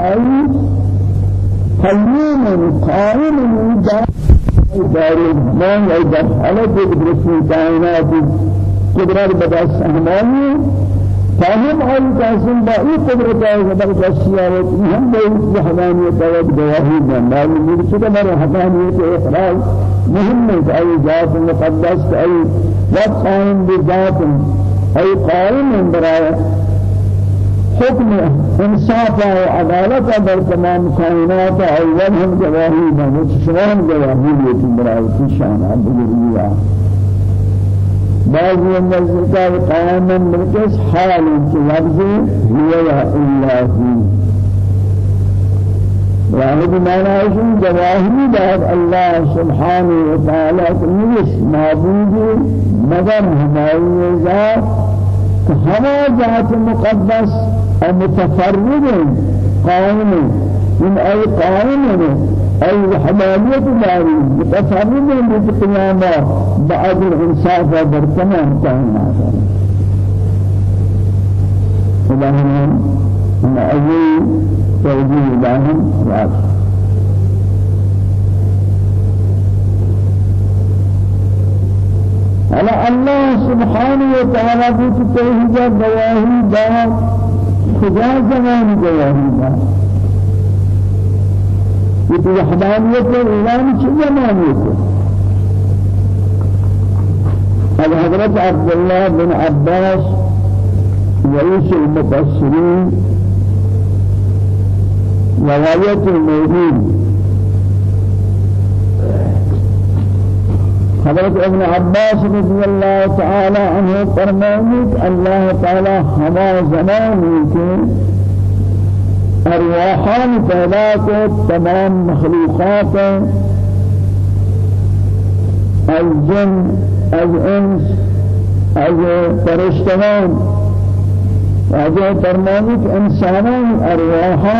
أي قيوم قائم من دار الزمان در حالة برسول كائنات قدرات بدأ سهماني فهم أي قاسم بأي قدرة بدأ السيارة هم بأي وحدانية تود جواهي من معلوم يرسل مر وحدانية إخراج مهم أي ذات مقدس ذات قائم بذات أي قائم برای حكم انصاف و عدالت در تمام کائنات اول هم گواهی بند شما هم گواهی لیکن برای شان عبدالله بعض النزل قائما بالقس حال لفظ هو الا هو واحد معنى شيء جواهری داد الله سبحانه وتعالى نیست. معبود مگر ہماری ذات ہما ذات مقدس اور متفرد قائم. من أي قائم؟ أي حمالية داري. متفرد بالقيامة بعد الإنصاف وبرتمان كائنات اللهم ما أي توجيه لهم راجع على الله سبحانه وتعالى بيت توحيد گواهی دا خدا زمان گواهی دا۔ یہ وحدانیت اعلان چه زمانیت هذا حضرت عبد الله بن عباس رئيس المفسرين رواية الموجود حضرت ابن عباس رضي الله تعالى عنه فرمانيك الله تعالى هما زماني کے ارواحان پیدا تمام مخلوقات الجن الانس از فرشتگان. واجه فرمانیک انسانان ارواحا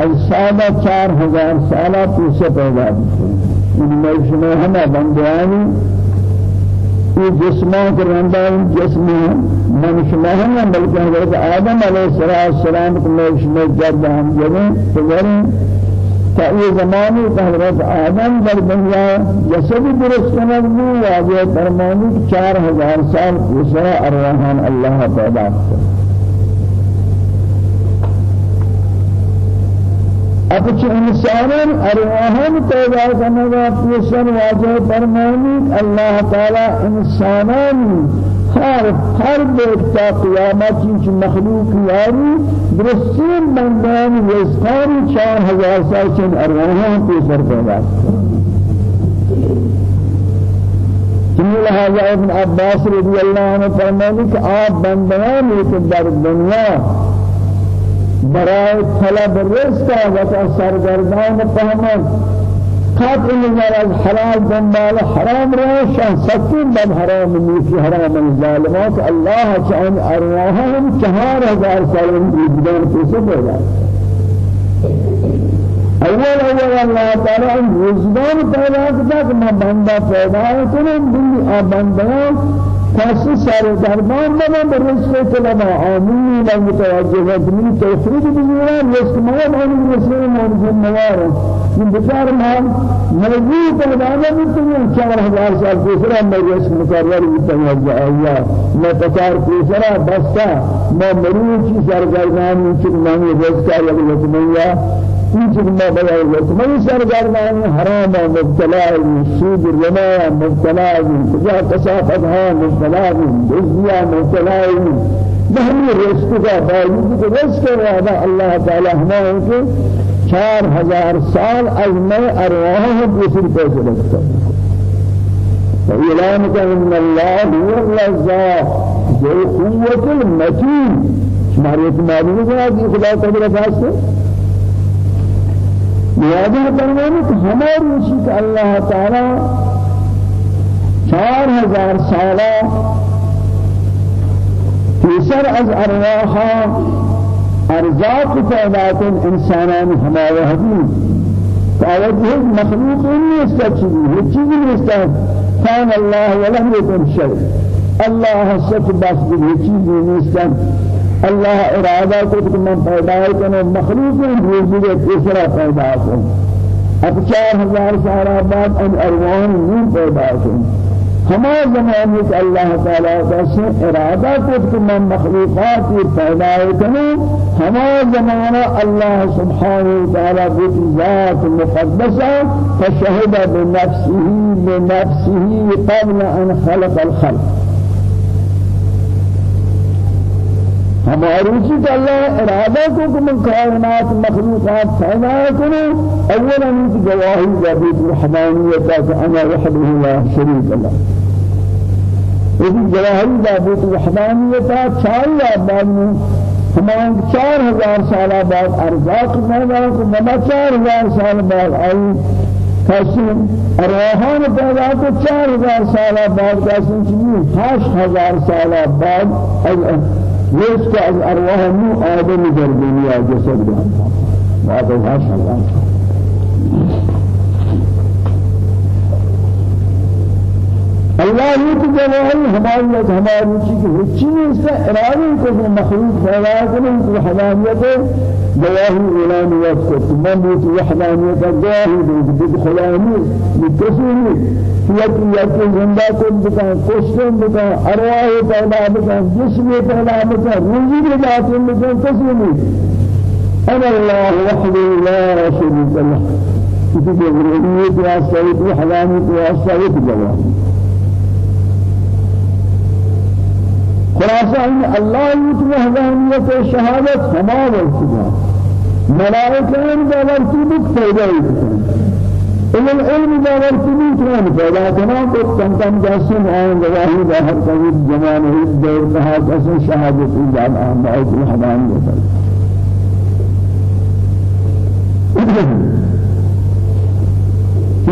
از سالہ چار ہزار سالہ پیسے پیدا ہوتے من مجمع ہمیں بندیانی یہ جسمان کے رندہ جسم من شما ہم بلکہ حضرت آدم علیہ السلام کو مجمع جرد ہم جنیں تو تا یہ زمانی حضرت آدم در دنیا جسد درست کنگ بھی واجہ فرمانی چار ہزار سال دوسرا ارواحان اللہ پیدا کرتا اپچ انسانان ارواحان پیدا کرنے کا پیشن واجہ فرمانی اللہ تعالی انسانان ہر ہر بیتا قیامت کی مخلوق یاری درستین بندان رزقان چار ہزار سال چن ارواحان پیشن پیدا. جمیل لہذا ابن عباس رضی اللہ عنہ فرمانی کہ آپ بندان در دنیا برای طلب رزق و سرگردان فهمت قطع نظر از حلال دنبال حرام را شان سکین بد حرام نیسی حرام الظالمات الله چان ارواحهم چهار هزار سال وجدان پیسه پیدا. اول اول الله تعالی وجدان پیدا کرد. که من بنده پیدا کنم دلی آ کسی سر درمان من به رزق طلب آمین. من متوجه من توفیق بگیرم رزق ما من رزق من موار من بچار ما موجود پیدا نمیتونم چهار هزار سال پیشرا رزق مقرر متوجه آیا ما بچار پیشرا بستا ما مروچی سرگردانی چون من رزق یا لطمیا هیچ ما بلا من سرگردان حرام مبتلا سود رما مبتلا کجا تصافت ها مبتلا جزیا مبتلا بہمی رزق کا باوجود کہ رزق وعدہ اللہ تعالی ہمیں کہ چار ہزار سال از میں ارواح دوسری پیسے رکھتا فإعلان أن الله هو الرزاق ذو قوة المتين شمارية معلومة هذه خدا قدرة خاصة لہذا فرمانے کہ ہماری اسی کہ اللہ تعالی چار ہزار سالہ تیسر از ارواحا ارزاق پیداتن انسانان ہمارے حدیم توجه مخلوق نیست چیزی هیچ چیزی نیست کان الله ولم يكن شيء الله ست بس هیچ چیزی نیست الله ارادہ کو کہ من پیدا کرنے مخلوق روزی کے تیسرا پیدا کروں اب چار ہزار سال بعد أن أرواح نور پیدا کروں ہما زمانے کہ اللہ تعالیٰ کا سے ارادہ کو کہ من مخلوقات پیدا کروں ہما زمانہ اللہ سبحانہ وتعالی کی ذات مقدسہ فشهد بنفسه بنفسه قبل أن خلق الخلق. ہماری چیز اللہ ارادہ کو کہ من کائنات مخلوقات پیدا کروں اولا نیت گواہی جابیت الحمانیت کہ أنا وحده لا شریک اللہ۔ یہ گواہی جابیت الحمانیت چاہیے بعد ہمان چار ہزار سال بعد ارزاق پیدا کو بنا چار ہزار سال بعد آئی کسیم ارواحان پیدا کو چار ہزار سال بعد کسیم چیزی ہشت ہزار سال بعد ليس كأرواح مو آدم در دنيا جسد. بان بعد الله اللہ یہ تو جواہی ہماری ہماری چیز ہے چیز سے ارادے کو مخلوق پیدا کرنے کی حلالیت گواہی اعلان وقت کو من بھی وحدانیت گواہی دے بدخلانی بتسونی یک یک زندہ کو بکن کوششن بکن ارواح پیدا بکن جسم پیدا بکن روزی بھی ذات تسونی أنا الله وحده لا شريك له كتب الرؤية يا سيد وحدانية يا سيد جواهي خلاصہ ان اللہ کی وحدانیت شہادت ہما ورسدہ ملائکہ ان باورتی بک پیدا ان العلم باورتی بک کون پیدا کنا کو کم کم جاسم آئیں گواہی باہر قوید جمان ہی دور کہا کسن شہادت آن باعث وحدانیت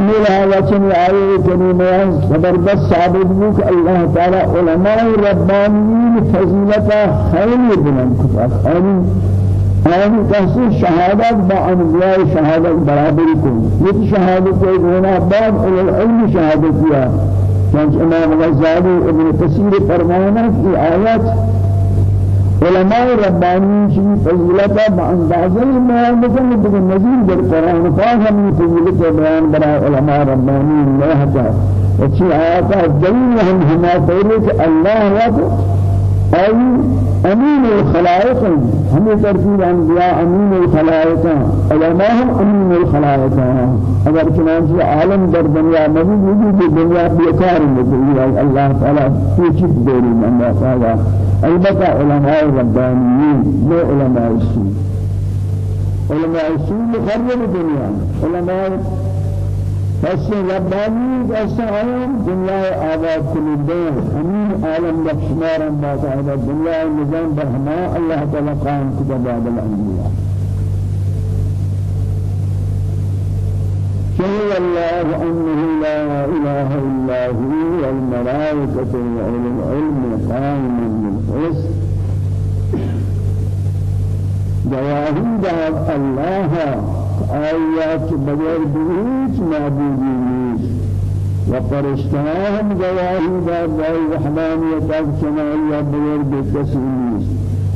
میرا وچن آئے کریمہ زبردست ثابت ہو کہ اللہ علماء ربانیین فضیلتا خیلی بلند کتا خیلی آن کسی شهادت با انبیاء شهادت برابر کن۔ یہ شهادت کو گونا بعد العلم شهادت کیا۔ چنانچہ امام غزالی ابن کثیر فرمانا کہ آیات علماء ربانی شی فضیلت باندازه بیان بکن در قرآن پاک فضیلت بیان برای علماء ربانی الله تا اچھی آیات جلیل هم ہما پہلے کہ اللہ وقت أي أمين الخلائق. هم ترتيب أنبياء أمين الخلائق. علماء هم أمين الخلائق. أگر چنانچہ عالم در دنیا مزید وجود دنیا بیکار مجھے اللہ تعالی پیچھت دیری من اللہ تعالی. البتہ علماء ربانیین لو علماء السوء علماء السوء مخرب دنیا. علماء بس ربانی جیسا آیا دنیا آباد کننده همین عالم بخشمار ما تعالی دنیا نظام برهما الله تعالی قائم کده بعد الانبیاء. شهد الله أنه لا إله إلا هو والملائكة وأولو العلم قائما بالقسط. جواهد الله آیات بغیر هیچ معبودی نیست و فرشتهان گواهی داد برای وحدانیت از شمالیت بغیر بکسی نیست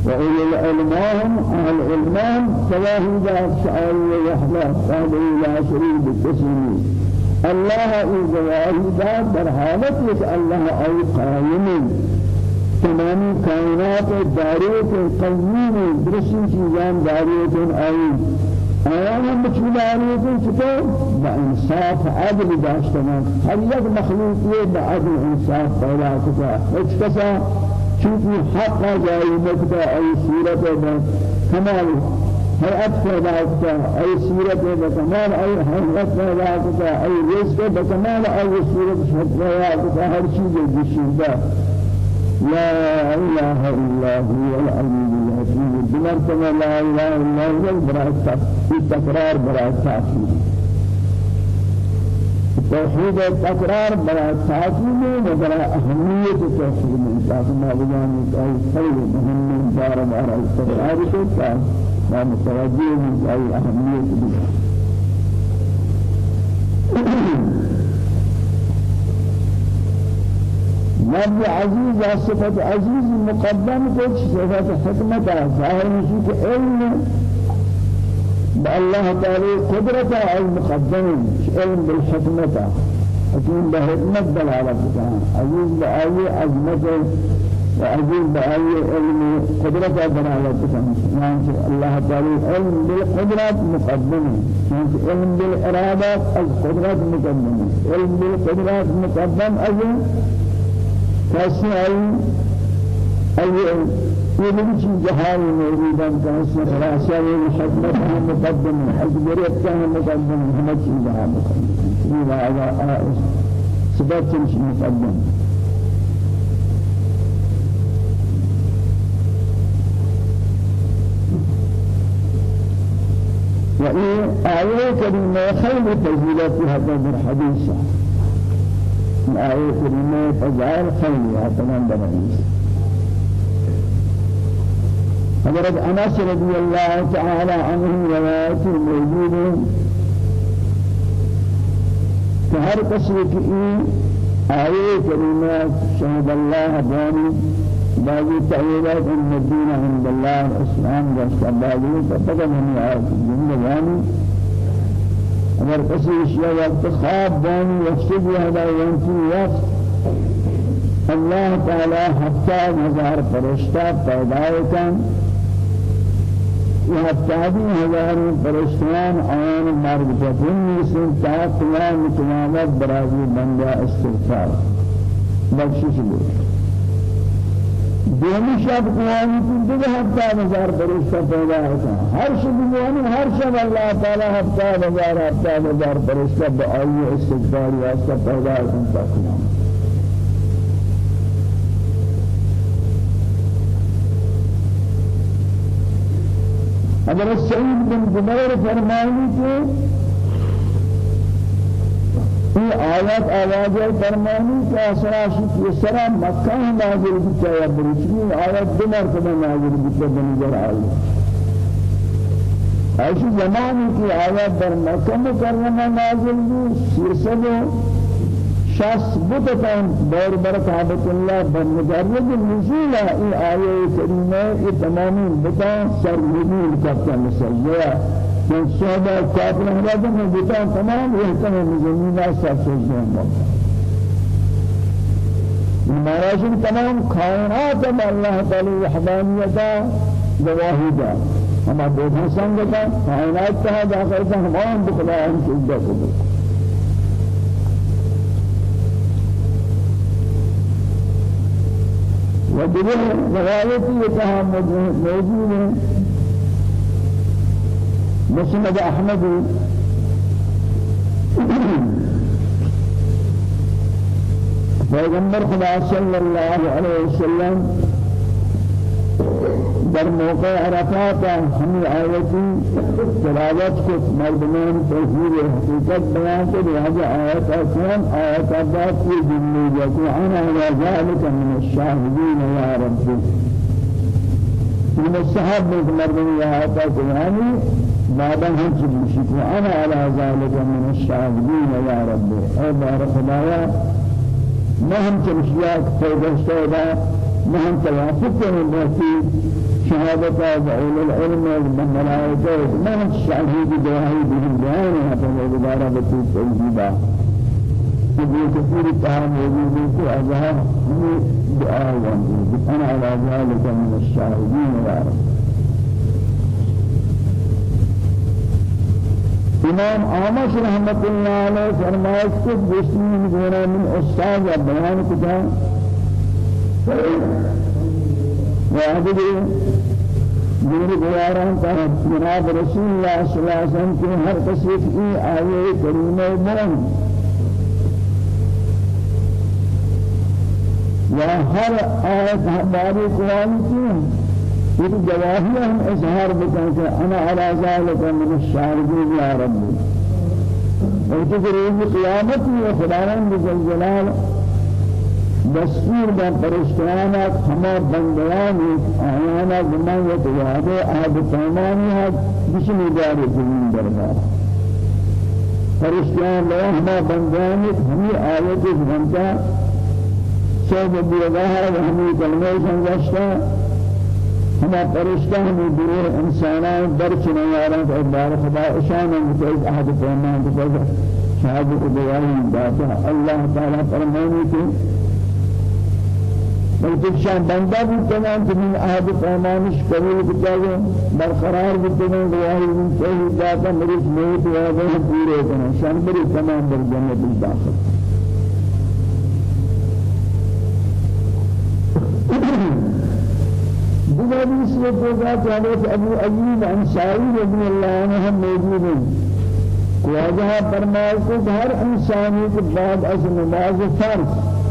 و اول العلمان أهل علمان گواهی داد شعاری وحده قادر لا شریک بکسی نیست الله ای گواهی داد در حالت که الله ای قائم. تمامی کائنات داریت قیوم درستی چیزان داریت ای آیان بچوداری کو چطور؟ با انصاف عدل داشتن هر یک مخلوق یہ با عدل انصاف پیدا کتا۔ هیچ کسا چونکہ حق جاری نکتا آی صورت با کمال آی صورت با کمال آی حیات پیدا کتا۔ آی رزق کمال آی صورت پیدا کتا۔ هر چیز جشیده لا إله إلا هو العلي الحكيم بمرتبة لا إله إلا هو البراءة التكرار براءة التعصيب توحيد التكرار براءة التعصيب وبراءة أهمية التوحيد من ما بجاني أي خير مهم دار براءة التكرار. كتا ما متوجه من أي أهمية بها لفظ عزيز صفة عزيز مقدم كل صفة حكمة ظاهر مشيك علم بالله تعالى قدرة المقدم علم بالحكمة حكيم بحكمة دلالة عزيز بآية عظمة وعزيز بآية علم قدرة دلالة يعني الله تعالى علم بالقدرة مقدم يعني علم بالإرادة القدرة مقدم علم بالقدرة مقدم أجل کسی ای ای یہ چیز جہاں موجود ہے کسی خلاصہ و حکمت مقدم حضرت کا مقدم چیز جہاں مقدم هذا سبب چیز مقدم. وإيه آية كريمة خير تزيلات هذا الحديث آية كريمة فجعل خيرها تمام بنيس حضرت أنس رضي الله تعالى عنه روايات موجودة. فهر قصر کی آية كريمة شهد الله باني بعض تعويلات الدين عند الله الإسلام والسبابين فبقى من الجنة باني اگر کسی اشیاء وقت خواب دانی یکشب یهدا ینتی وقت اللہ تعالی ہفتہ ہزار فرشتہ پیدا کن یہ ہفتادی ہزار فرشتیان آن مرگ جبن نیسن تا قیام قیامت برازی بندہ استغفار بخشش لے دومی شب قیامی کی دیگه ہفتہ ہزار فرشتہ پیدا ہوتا ہر شب قیامی ہر شب اللہ تعالی ہفتہ ہزار ہفتہ ہزار فرشتہ بآئی استغفار واسطہ پیدا ہوتا قیام اگر سعید بن جبیر فرمائیں کہ یہ آیات آواز فرمانی کہ آسراشی کی سرا مکہ نازل کی ہے برچنی آیات دو مرتبہ نازل کی بنظر آئی ایسی زمانی کی آیات در مکہ مکرمہ نازل کی سیرسل شخص بتتان دور برکابت اللہ بمجرد نزول ای آیه کریمه ای تمامی بتا سر نزول کرتا مسیح من سودا کافر ہمارا میں دیتا تمام احکام زمین سب سے زمین مہاراج تمام کائنات میں اللہ تعالی وحدانیت گواہی دا ہم دیکھیں سنگتا کائنات کا داخل کا ہمان بخلا ہم سجدہ کو ودلیل روایتی یہ کہا موجود مسند أحمد. پیغمبر خدا صلی اللہ علیہ وسلم در موقع عرفات ہمیں آیتی تلاوت کو مردمان توحید حقیقت بیان کو لہذا آیت اکرم آیت ابات کی جنی أنا على ذلك من الشاهدين يا رب. الصحاب من مردمان آیت اکرمانی بعد هم تبشك وأنا على ذلك من الشاهدين يا رب أي بار خدايا ما هم تبشياك فوقشتودا ما هم توافق من بحثي شهادة أولي العلم والملائكة ما هم الشاهد دواهي بهم بيان هذا الإدارة بطيب توجيدا یہ كثير اتحاد موجود ہے کہ اظہار دعا أنا على ذلك من الشاهدين يا رب إمام آمش رحمت اللہ علیہ فرمائش کو بسمین گونا من استاد بیان کتا وعدد جنہی بیاران کا جناب رسول اللہ صلی اللہ علیہ وسلم کے ہر قصف کی آیے کریمہ مرن و ہر آیت ہماری قرآن کی یہ جواہی ہم اظہار بکن کہ أنا على ذلك من الشاهدين يا رب. اور تو روز قیامت میں خداوند جل جلال دستور با پرشتیانات ہما بندیان آیانا گمان و توابع آب پیمانی ہے بشنی دار زمین دربار پرشتیان لیا ہما بندیان ہمی آیت زمانتا صوب بیگاه و ہمیں کلمہ سنگشتا ہما پرشتہ ہمیں گروہ انسانان در چنے یاران تو بار خدا اشان ایک احد فرمان کو شهادة دعائي داتا الله تعالى فرماني کہ بلکہ شان بندہ بھی تمام تمہیں عہد پیمانش قبول بتاگے برقرار بتاگے گواہی من صحیح داتا مریض موت وعدہ پورے کرنا شان بری تمام در جنت داخل. اس میں دیکھا کہ حضرت ابو ایوب انصاری رضی اللہ عنہ موجود ہیں واجہ فرمائے کہ کے بعد از نماز فرض.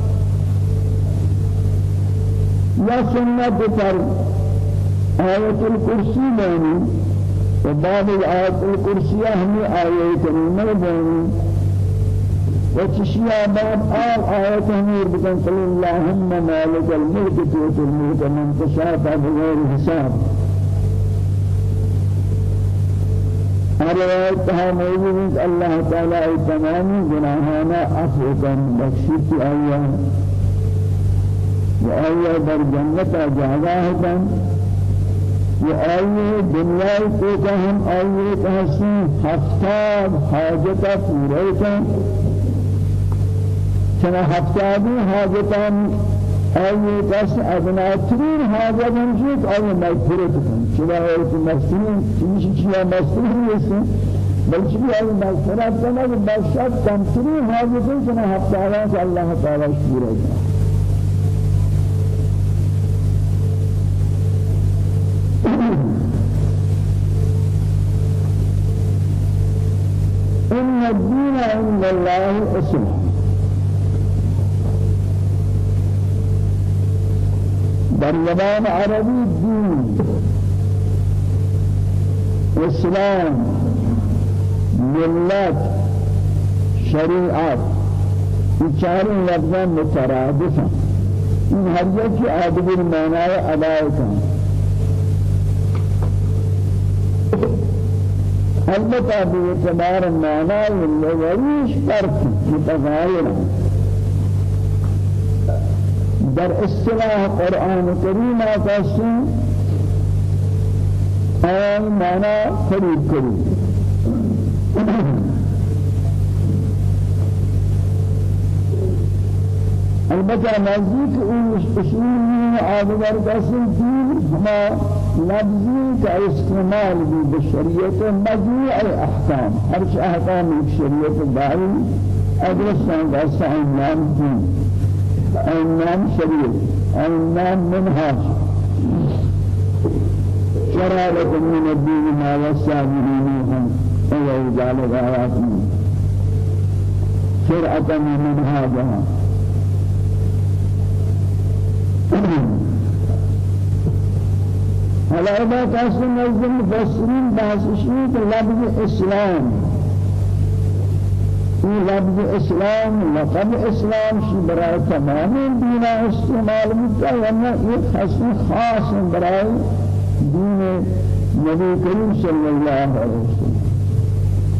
یا سنت فرض. آیت الکرسی بانی. و بعد آیت الکرسی ہمیں آیت کریمہ و چشیا بعد آل آیت ہمیں بکن صلی اللہم مالک الملک توت الملک من تشاء بغیر حساب. روایت تها موجود تعالی ای تمام گناہانا عفو کن بخشیت آیا و آیا در جنت جاگا کن و آیا دنیا کو کہ ہم آیا کہسی ہفتاد حاجتا پورے کن چنہ ہفتادی حاجتا آیه کس ادناترین حاجت همچنین آیه مغفرت کن چرا آیه مسئول چیزی چیا مسئول نیست بلکه آیه مغفرت کنه که باشد کمترین حاجت کنه حتی آیه که الله تعالی شکر کنه إن الدين عند الله الإسلام در زبان عربی اسلام ملت شریعت این چاروں لفظان مترادف ہیں این ہر یکی معنی ادائے کن البتہ بھی اعتبار معنی لغویش فرق در اصطلاح قرآن کریم آقاسن آن معنى قریب قریب البته نزدیک اون اصول آدگر کسی دین ہما لفظی کا استعمال بھی بشریعت مجموع احکام. ہر احکام شریعت داری ادرسان کا سعین نام دین النام شريف النام منهاج. شرع لكم من الدين ما وسع به نوحا ويجعل آيات شرعة من منهاجها. هلا إذا كان نزل مفسرين بحث شيء لفظ إسلام این لفظ إسلام لقب إسلام شی برای تمام دین استعمال میکنه خاصی خاص برای دین نبی کریم صلی الله علیه وسلم.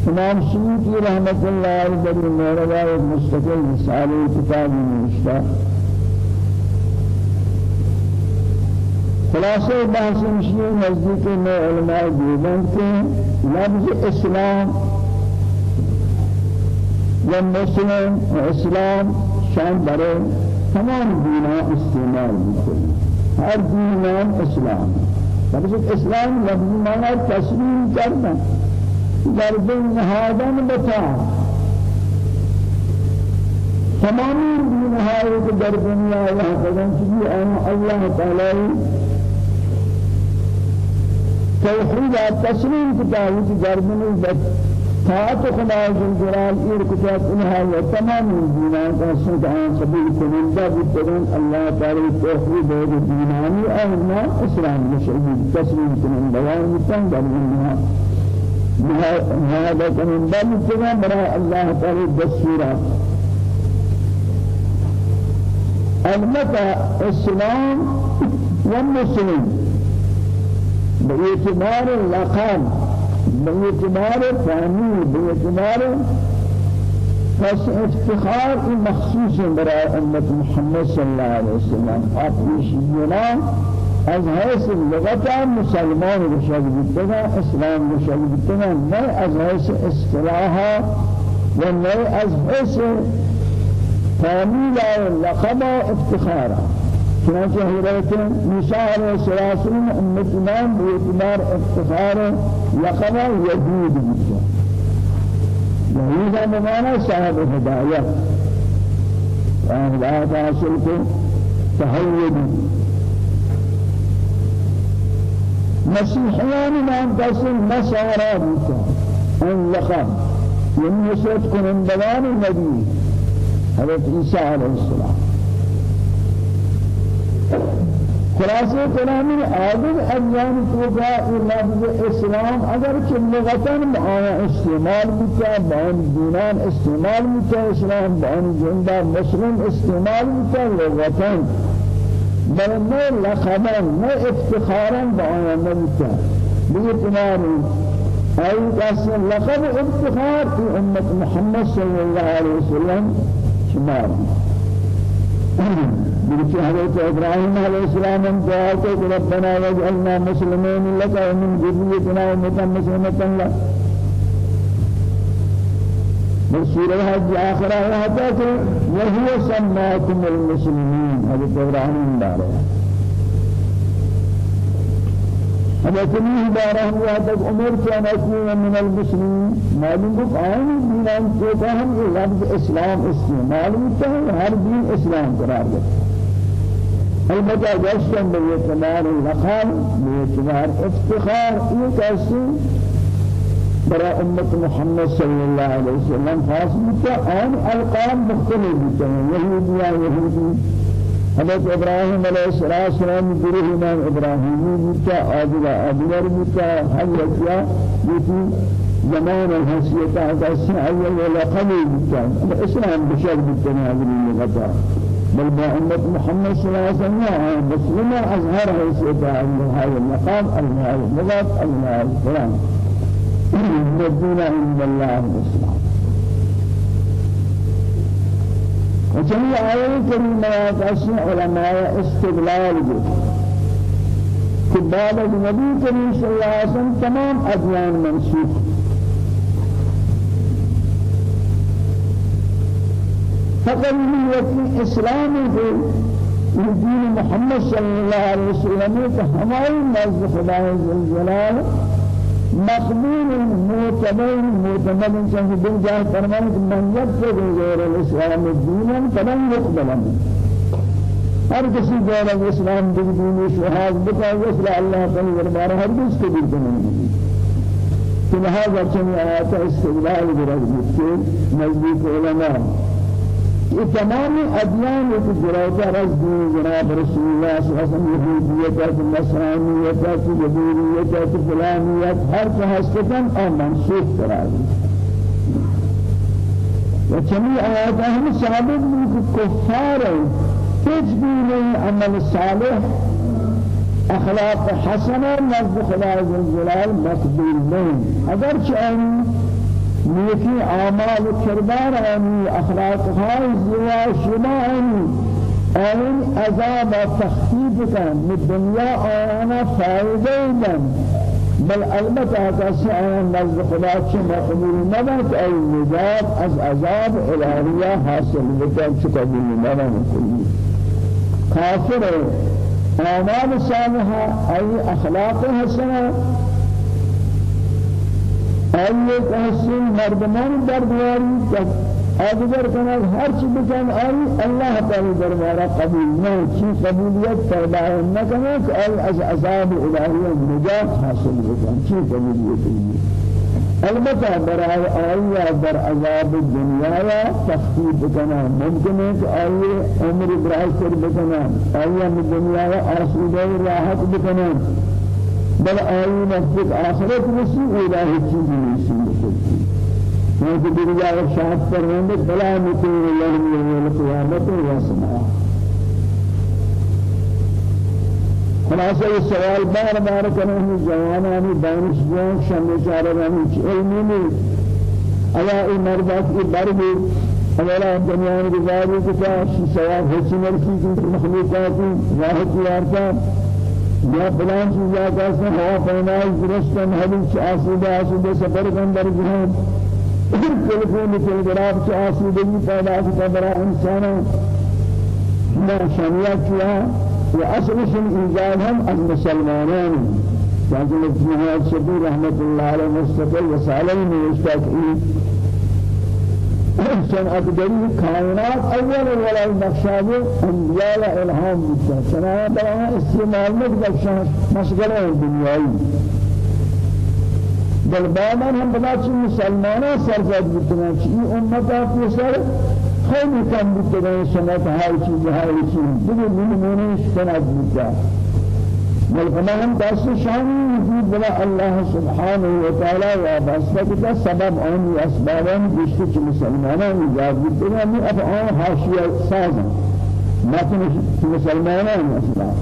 امام سیوطی رحمت الله علیه در مستقل رساله کتاب نوشته. خلاصه بحث مشی نزدیک علماء دیدن کہ لفظ اسلام و مسلم اسلام شان برای تمام دینا استعمال میکنه هر دین نام اسلام. بلکه اسلام لفظی معنی تسلیم کردن. در دین نهادن بتا تمام دین های که در دنیا الله کردن چیزی الله تعالی توحید تسلیم کتابی در دنیا طاعت خدا جل جلال ایر انها و تمام دینان کا سودان قبول کننده بودن الله تعالی توحید و دینانی اهنا اسلام مشهود تسلیم کننده بیان میتن در اینها هذا کننده میتن برای الله تعالی دستورات البته اسلام و مسلم به اعتبار لقب باعتبار فهمی باعتبار بس افتخار مخصوص برای امت محمد صلی الله علیه وسلم. آتیشینا از حیث لغت مسلمان بشد بیتنا اسلام بشد بیتنا نه از حیث اصطلاحا و نه از حیث تعمیل لقب افتخارا چنانچہ حضرت موسیٰ علیہ السلام امت نام بیتمار افتخار لقب یدود بیتنا یہی کا ممانا صاحب ہدایت ہدایت حاصل کو تحوید مسیحیان نام قسم نصارا بوتا آن لقب. یعنی نسوت کنندگان نبی. حضرت عیسیٰ علیہ السلام. خلاصه کلامی آدم ادیان تو کا لفظ اسلام. اگر کہ لغتاً معانا استعمال بتا بان دینان استعمال بتا اسلام بان جندہ مسلم استعمال بتا لغتاً. بل نہ لقبا نہ افتخارا معانا نبتا بإعتبار أي قسم لقب افتخار في أمة محمد صلى الله عليه وسلم شمار. بلکہ حضرت ابراہیم علیہ السلام نے کہ ربنا واجعلنا مسلمين لك ومن ذريتنا امة مسلمة لك سورة الحج آخر آيات وهو سماكم المسلمين حضرت ابراہیم بارے حضرت نوح بارہ ہوا تک عمر کیا من المسلمین معلوم کو قائم دینان کو ہم لفظ اسلام استعمال ہوتا ہے ہر دین اسلام قرار دیتا البتہ جشن باعتبار اللقب باعتبار افتخار یہ کیسے برا امت محمد صلی اللہ علیہ وسلم خاص ہوتا اور القاب مختلف ہیں یہودیاں یہودی حضرت ابراہیم علیہ السلام گروہ إمام ابراہیمی بودتا آدھلا آدھلر بودتا حضرت یا بیتی زمان الحسیت آدھسی عیل ولقمی بودتا إسلام بشر بودتا ناظرین لغتا بل امت محمد صلی اللہ علیہ وسلم مسلمہ اظہر حسیت آدھلها اللقام المعال اللغت المعال القرآن الدين عند الله الإسلام وجميع آيات كريمة أشياء علماء کہ بعد از نبی کریم صلی اللہ علیہ وسلم تمام ادیان منسوخ۔ فقط یہ إسلام جو دین محمد صلی اللہ علیہ وسلم کہ ہمارے نزد خدا جلال مقبول معتبر معتمد انسان دل جاه فرمان من يكفر غير الاسلام دينا فلن يقبل ہر کسی غیر الاسلام دین دین شہاد بتا وصل اللہ تعالی دربار ہر کس کو نہیں کہ لہذا چنی آیات استدلال کے نزدیک علماء یہ تمام ادیان ایک جرائدہ رز جناب رسول اللہ صلی اللہ علیہ وسلم یہودیت ہے نصرانیت ہے جبوریت ہے فلانیت ہر کو ہستن اور منسوخ قرار دی و چمی آیات ہم ثابت بھی کفار کچھ بھی عمل صالح اخلاق حسنہ نزد خدا جلال مقبول نہیں اگر چاہیے نیکی اعمال کردار آنی اخلاق های زیوا شما آنی آن عذاب تخفیف کن. می دنیا آنا فائده دن بل البته کسی آن نزد خدا چه مقبول نبود ای نجات از عذاب الهیه حاصل بکن. چه قبول نبود. کلی کافر اعمال صالحه ای اخلاق حسنه آئیے تحسین مردمان دردواری آدگر کنال ہر چیز بکن آئی اللہ تعالی دربارہ قبول نہ چی قبولیت پیدا نہ کرے کہ آئی از عذاب الہی نجات حاصل بکن چی قبولیت ہے البتہ برای آئی در عذاب الدنیا یا تخفیف بکنا ممکن کہ آئی عمر سر بکنا آئی ہم دنیا یا آسودہ راحت بکنا بل آئی نفس آخرت رسی الہی چیزی نسی بکتی وہ دنیا اور شاہد پر ہوندے بلا مطور یوم یوم القیامت و سماع خلاصہ یہ سوال بار بار کرنے ہیں جوانانی دانش جوان شمی چارانی علمی نہیں ایا ای مردات کی برگی اولا دنیا گزاری کتا سواب ہچی مرسی کی مخلوقاتی واحد یارتا. یا فلان چیز یا کاسا ہوا پینائی درستا محلی چی آسودہ آسودہ سفر کندر جہاں تلفون تلگراف چی آسودگی پیدا کتا برا انسانا ما شانیت کیا؟ و اصلش ایجاد هم از مسلمانان. لكن ابن الشبير رحمة الله عليه مستقل وسالين مستقل صنعت دری کائنات أول ولا نقشہ انبیاء و الہام بودتا صنعت بلا استعمال مکدشان مشغلہ دنیایی بل بعدا هم بلا چی مسلمانان سرزد بودتا چی امتا پیسر خیلی کم بودتا سنت های چیز های چیز دیگه نمونه سنت بودتا بل فمهم دست شانی وجود بلا الله سبحانه وتعالى كتا سبب آنی اسبابان گشتی چه مسلمانان ایجاد بودن می اب آن حاشیه سازن. متن مسلمانان اسباب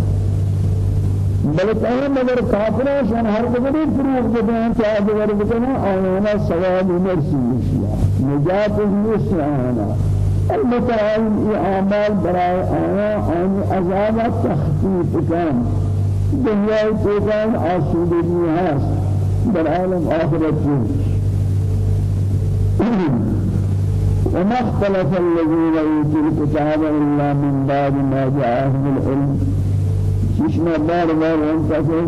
بل تاہم مگر کافران شان ہر قدری فروغ بدن اگر بدنا آنا ثواب مرسی اشیاء نجات نیست آنا المتعال اعمال برای آنا آن عذاب تخفیف کن. دنیا توکان آسودگی هست در عالم آخرت وما اختلف الذين اوتوا الكتاب الا من بعد ما جاءهم العلم. ششنا بار بار انتظر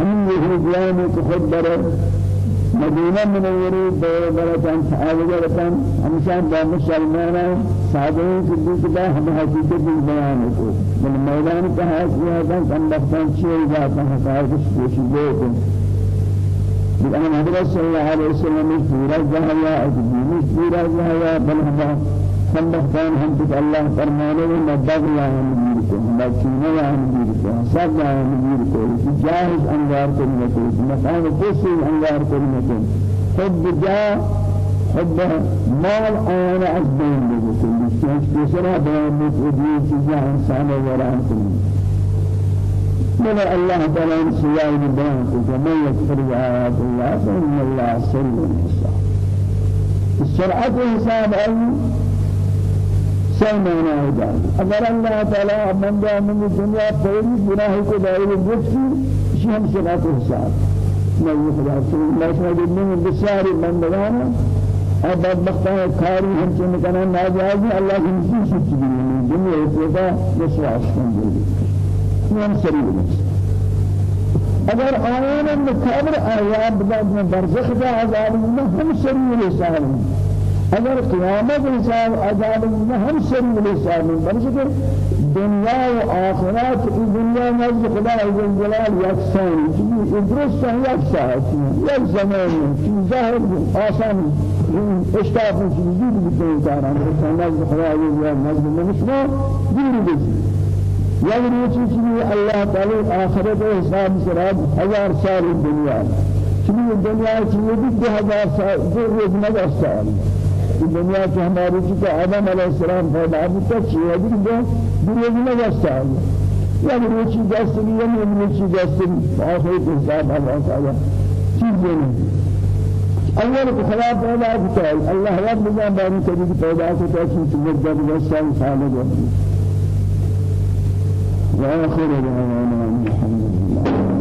هم يهوديان كخبر مدینہ منوری دور برتن صحابہ برتن ہمشان با مسلمانان صحابہ صدیق با ہم حقیقت بیان کو من میدان کا ہے کیا تھا کم بختان چیئے جاتا ہے حقائق پوشیدے کو بلان حضرت صلی اللہ علیہ وسلم پورا جہایا اجبینی پورا جہایا بل ہم کم بختان ہم تک اللہ فرمانے میں مدد لا ہم کو لا ہم کو سب ہم کو جاہز انوار کو مقام قصي انوار كلمة حب جاء حب مال آن از بین بگوشن بیشترش بسرا بیان بیت ادیه چیزا انسان وران کنی من الله تعالى سيئة بيان كما يكفر بآيات الله فإن الله سر الحساب السرعة حساب أي سيمانا هداية أگر الله تعالى من جاء من الدنيا فوري گناه کو دائر بخشی شیم سرعة حساب نبی خدا صلی اللہ علیہ وسلم بسیاری بندگان اور بدبختان کاری ہم سے مکنا ناجائز اللہ کی نسی بھی نہیں دنیا اتفاقا نسواش کن دلی ہم سریع اگر آیان مکابر بعد میں برزخ کا عذاب اللہ ہم سریع لسان اگر قیامت انسان عذاب اللہ ہم سریع لسان بلکہ دنیا و آخرت این دنیا نزد خدا عز جلال یکسان چیزی ادرس یک ساعت یک زمان چیز ظاهر آسان اشتاف چیزی بکنی دارن رسان نزد خدا عز جلال نزد منشما دیر بزی یک روچی چیزی اللہ تعالی آخرت و حساب سراد ہزار سال دنیا چیزی دنیا چیزی دو ہزار سال دو روز نگر سال دنیا کے ہماری چیز آدم علیہ السلام پیدا ہوتا چیئے بھی دو دنیا میں واسطہ ہے یا روچی دستگی یا روچی دستگی آخری کے حساب اللہ تعالی چیز نہیں اول کو خدا پیدا کرتا ہے اللہ رب نظام بانی طریق پیدا کرتا ہے چیز مدد وسائل خالد وآخر دعوانا الحمد لله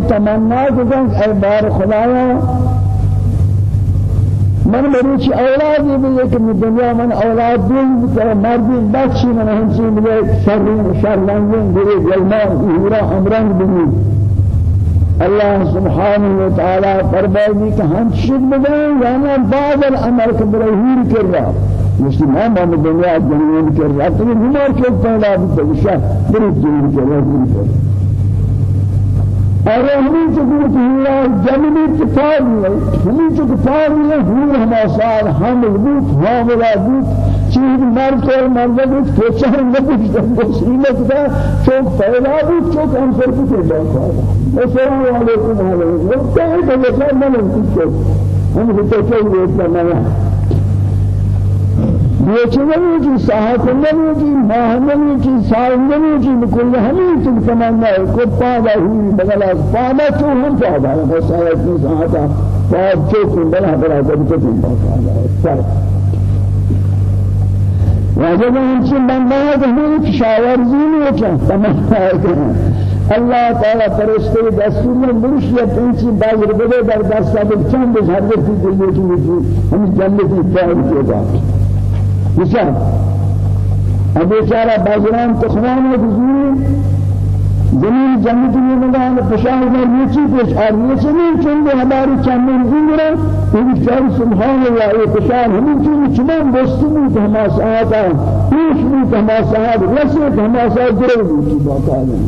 ای تمنا کن ای بار خدایا من مروچ اولادی بھی کہ دنیا من أولاد دین کہ مردی بچی من ہنسی ملے شر شر لنگیں گرے جلمان ہورا امران بھی۔ اللہ سبحانہ و تعالی فرمائے کہ ہم شد بدیں یعنی بعض الامر کے برہیر کر رہا مسلمان ہم دنیا دنیا کر رہا تو بیمار کے پہلا بھی شاہ بری رہا اور ہمیں کہ اللہ جنبی کتاب ہے ہمیں جو کتاب ہے ہم ہماسار ہم بوت حاملہ بوت. چیز مرد اور مرد بوت. کوچہ نبی مسلمت کا چوک پیدا بوت. چوک انسر کو پیدا کھا السلام علیکم علیکم کیا ہے کہ یہ میں نے کچھ ہم تو چاہیے کہ یہ چیزیں کی صاحب نہیں کی ماہ نہیں کی نہیں کی بكل ہمیں تم تمنا ہے کو پادا ہوئی بغل پادا تو ہم پادا ہے بس ہے کہ ساتا پاد جو کو بنا بنا کر کے تم پادا ہے سر. واجب ان سے بندہ ہے کہ ہمیں شاور زین ہے کیا تمنا ہے کہ اللہ تعالی فرشتے دستور میں مرشد پنچی باز ربے در دست چند حضرت کی دلیل کی ہم جنت کی دعوت کیا بشار ابھی چارا باجران تخوان و بزوری. زمین جنت میں مدان پشاہ میں نیچی پیش اور نیچے نہیں چندے ہماری چندے زندرہ یہ بیچار سبحان اللہ یہ پشاہ ہمیں چونی چمان بستمو کہ ہما ساعتا پیش کہ ہما ساعت رسے ساعت گرے بھی کی بات آلے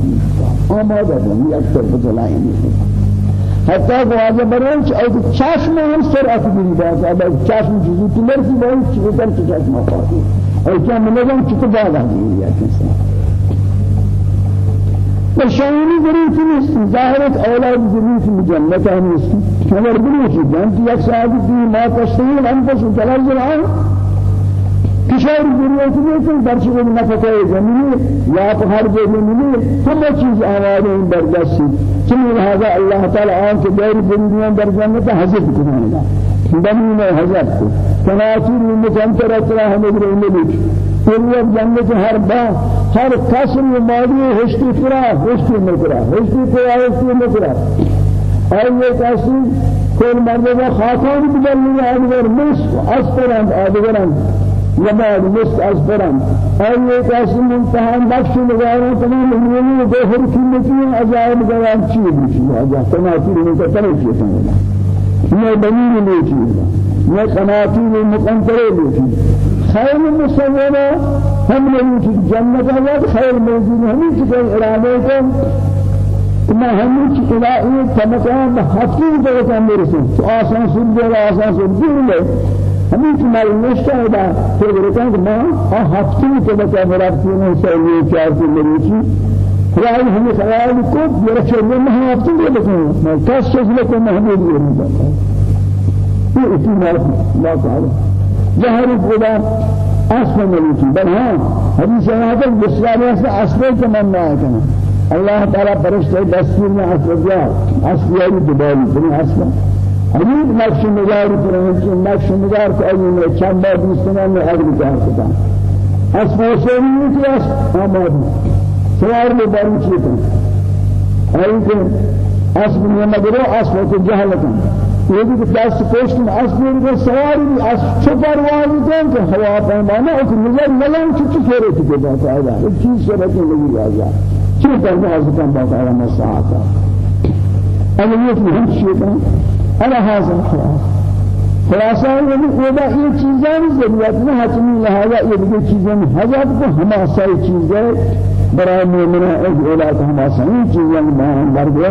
آمادہ بنی اکتر بزلائی نہیں حتی کہ واجہ برنچ اور چشم ہم سر اکبری بات ہے بس چشم جزو تمر کی بہت چیزیں تو چشم پاتی اور کیا منظم چکو بعد آگئی ہے کسی والشعوري ذريت نسي ظاهرة أولاد ذريت مجنة نسي كمر بنيتي جانت يك سعادة ما تشتهي الأنفس وتلازل العالم کشور ضرورت نہیں کہ درش کو نفقہ زمین یا جگہ ملی ہم چیز آواز ہیں برداشت چنین لہذا اللہ تعالی آن کے غیر دنیا در جنت حذف گا۔ دمین حذف کو۔ تناصر میں جنتر اطلاع ہمیں رہنے لگی پوری جنت ہر با ہر قسم مادی ہستی کرا ہستی میں کرا ہستی کرا ہستی میں کرا اور یہ قسم کل مردوں خاتون بدلنے آدگر مصر اسپرند آدگرند لبعد مست أصبرا أي قاسم امتحان بخش لغاية تمام المؤمنين بهر كلمتين أجائب جواب شيء بشيء أجائب تناتير من كتنه شيء تنه ما بنين ليتي ما قناتير المقنطرة ليتي خير مصورة هم ليتي جنة الله خير موجود هم يتكي إرادتهم ما هم يتكي إلهي تمكان حقيقة كان مرسل آسان سنجر آسان سنجر ہمیں تمہاری ہے تو رکھیں کہ میں ہاں ہفتے کے بچہ میرا تین سے یہ چار سے میری چی خیال ہمیں خیال کو میرا چلنے میں ہم ہفتے کے بچے میں کس چیز لے میں ہمیں یہ نہیں جاتا یہ اسی بات لا تعالی جہر خدا اصل ملی تھی بل ہاں حدیث ہے کہ بسیار سے اصل کے من نہ ہے اللہ تعالی فرشتے دستور میں اصل دیا اصل یہ دوبارہ بنی اصل حدود نقش نگار کرنے کی نقش نگار ایو میں چند بار دوستان میں حد بچار کرتا اسماء سوری کی اس آماد سوار میں بارو چیتا ایو کہ اسم میں مگرو اسم کو جہلتا یہ بھی دست پوشت میں اسم میں سواری بھی اس چھپر والی دیں کہ ہوا پیمانا ایک نظر ملان چھتی پھیرے تھی کہ بات آئے ایک چیز سے رکھنے لگی آجا چھو کرنے حضرتان بات آئے مساعتا اگر یہ ہم شیطان على هذا الخلاص. خلاصہ یہ خدا یہ چیزیں ضرورت نہ حتمی لہذا یہ بھی چیزیں حاجت کو ہماسا چیزیں برای مومنہ ایک أولاد ہماسا چیزیں مان بردیا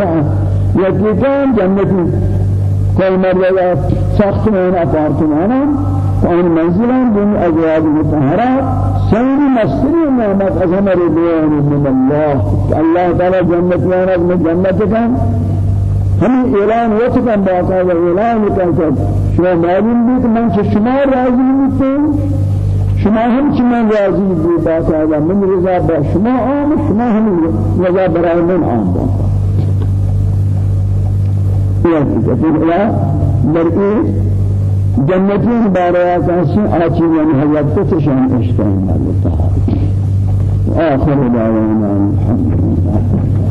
یا کہ کان جنتی کوئی مریا سخت میں اپارتمانا کون منزلان دن ازواج مطهرہ سنگ مستری نعمت از ہمارے بیان من اللہ اللہ تعالی جنت میں جنت کا ہم اعلان وقت کا باقاعدہ اعلان کرتا شما معلوم کہ من شما راضی ہوتے شما ہم شما راضی بھی باقاعدہ من رضا با شما عام شما ہم رضا برای من عام با. لا مرئی جنتی بارے کسی آچی یعنی حیات کو تشان اشتہم اللہ تعالی آخر دعوانا الحمد لله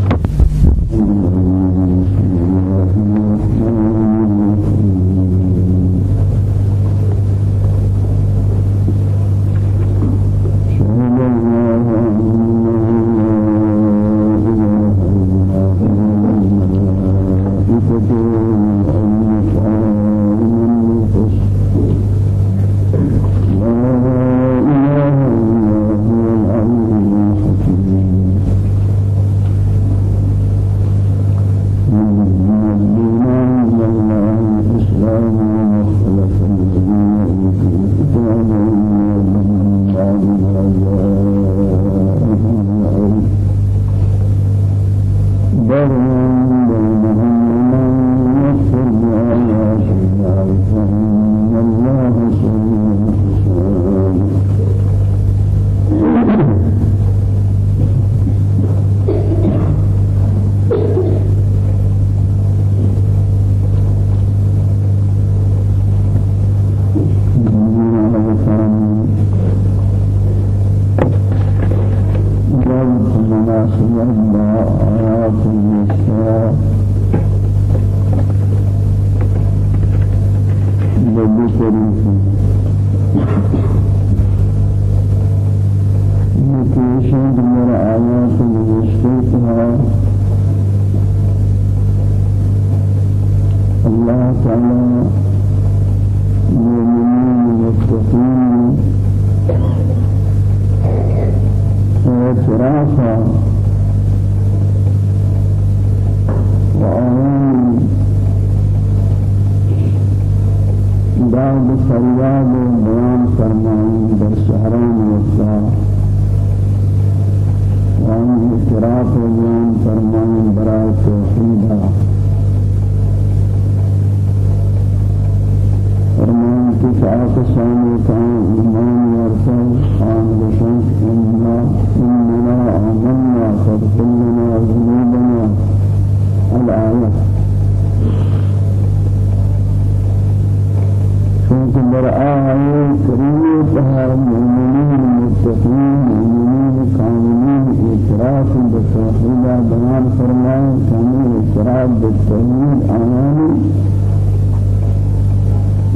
بالتوحيد بيان فرمان كامل اعتراف بالتوحيد آيان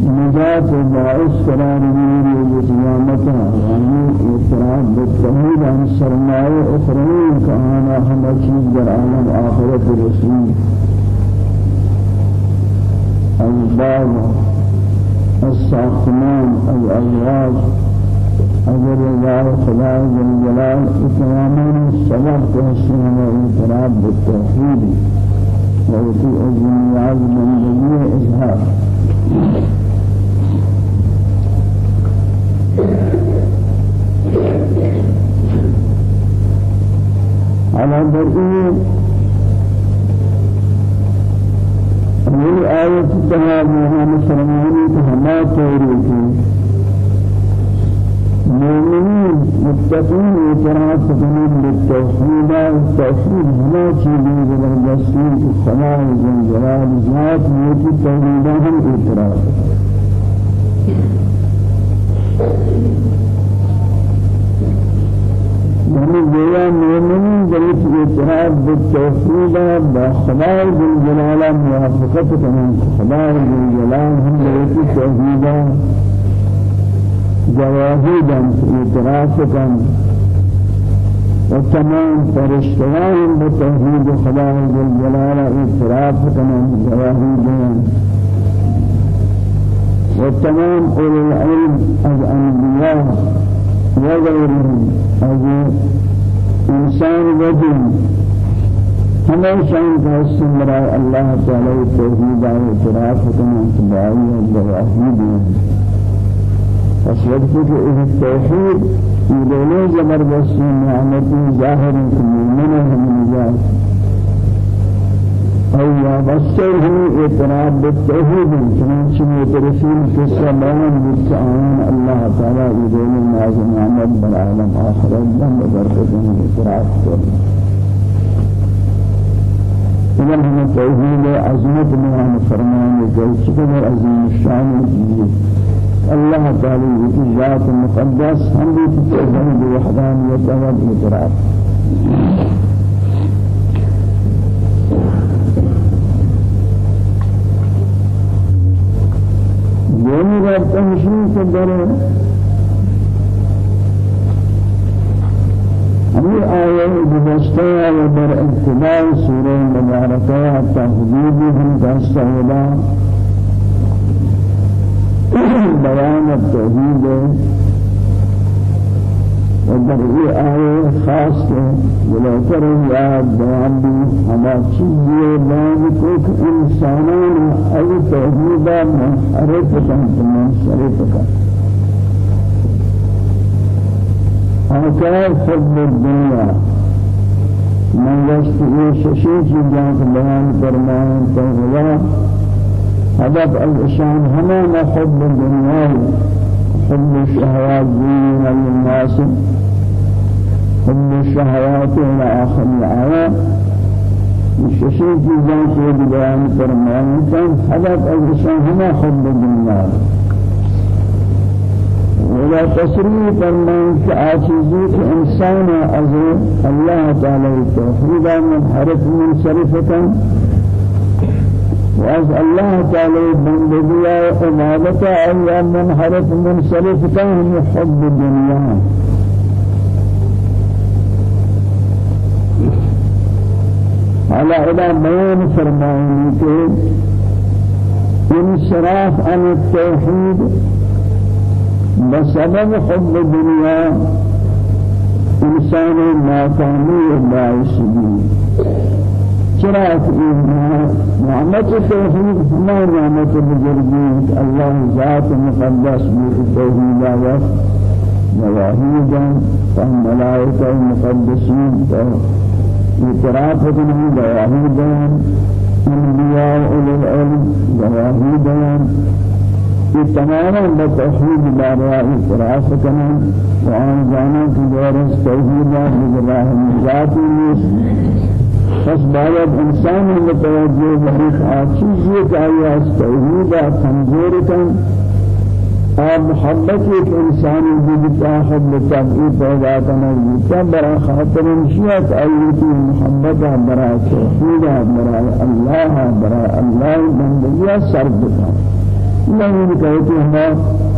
نجات باعث قرار دینی و قیامتا یعنی اعتراف بالتوحید عن سرمایه اخرین کانا همه چیز در عالم آخرت رسول۔ الباب الساختمان الازواج اگر رضا خدا جل جلال تماما سبب تحسن و اعتراف بالتوحید وفي الدنيا من إظهار على برئي أول آية تها محمد سلماني تهما توريكي مؤمنين متقين اعتراف کنند بالتوحید التوحید ہما چیزیں زبردستی خدا جلال ذات موتی توحید ہم اعتراف. يعني جوا مؤمن جلت اعتراف بالتوحيد بخبار بالجلال موافقة كمان خبار بالجلال هم جلت جواهيدا كان وتمام فرشتوان بتوحيد خبار بالجلال اعتراف كمان جواهيدا وتمام أولي العلم الأنبياء وغيرهم از انسان وجن ہمیشہ ان کا حسن برائے اللہ تعالی توحید و اعتراف اتباعی و فصلت کہ اس توحید دونوں زبردستی نعمتیں ظاہر ہیں کہ مومن ہم نجات أو يبصره اعتراف بالتوحيد چنانچہ في السماء بالتعاون الله تعالى يدين الناس نعمت بالعالم آخر الدم بركتهم اعتراف کرنا إذا هم التوحيد عظمت من فرمان جل قدر عظيم الشان الله تعالى في ذات المقدس هم بتوحيد وحدانية والاعتراف دومی بار تحشیل سے درے ہمیں آئے گزشتہ و در ابتداء سورہ مبارکہ دستہ بیان التوحید در یہ آئے خاص کے بلوتر یاد بیان بھی ہما چیزی بیان کو کہ انسانان ای توحیدہ منحرف کن منصرف کن آکار خود الدنیا من وقت یہ ششی چیزاں کو بیان تو ہوا هدف الإشان هما حب الدنيا حب الشهوات دين للناس حب الشهوات إلى آخر الآيات الشيء في بيان فرمان كان حدث الإنسان هنا حب الدنيا. ولا تصريف فرمان كعاجزي إنسان أزر الله تعالى التوحيد من حرف من شرفة وأز الله تعالى بندگی عبادت أيام من حرف من شرفة حب الدنيا. على إلى بيان فرمائني کہ انصراف عن التوحيد بسبب حب الدنيا انسان ناکامی باعث بھی چرا نعمت. توحید ہما نعمت بزرگی اللہ ذات مقدس بھی توحید فهم ملائكة المقدسين اعتراف بهم مواهيدا انبياء اولي العلم مواهيدا یہ تمام بتوحید بارے اعتراف کرنا وان جانا کہ دور توحید اللہ ذات بس باید انسان متوجہ بہت چیز یہ کہ آیا توحید کمزور کن اور محبت ایک انسان دیتا حب تبعی پیدا کرنا دیتا برا خاطر انشیت آیتی محبت برا توحید برا اللہ برا اللہ بندگی سر بکا نہیں کہتے ہیں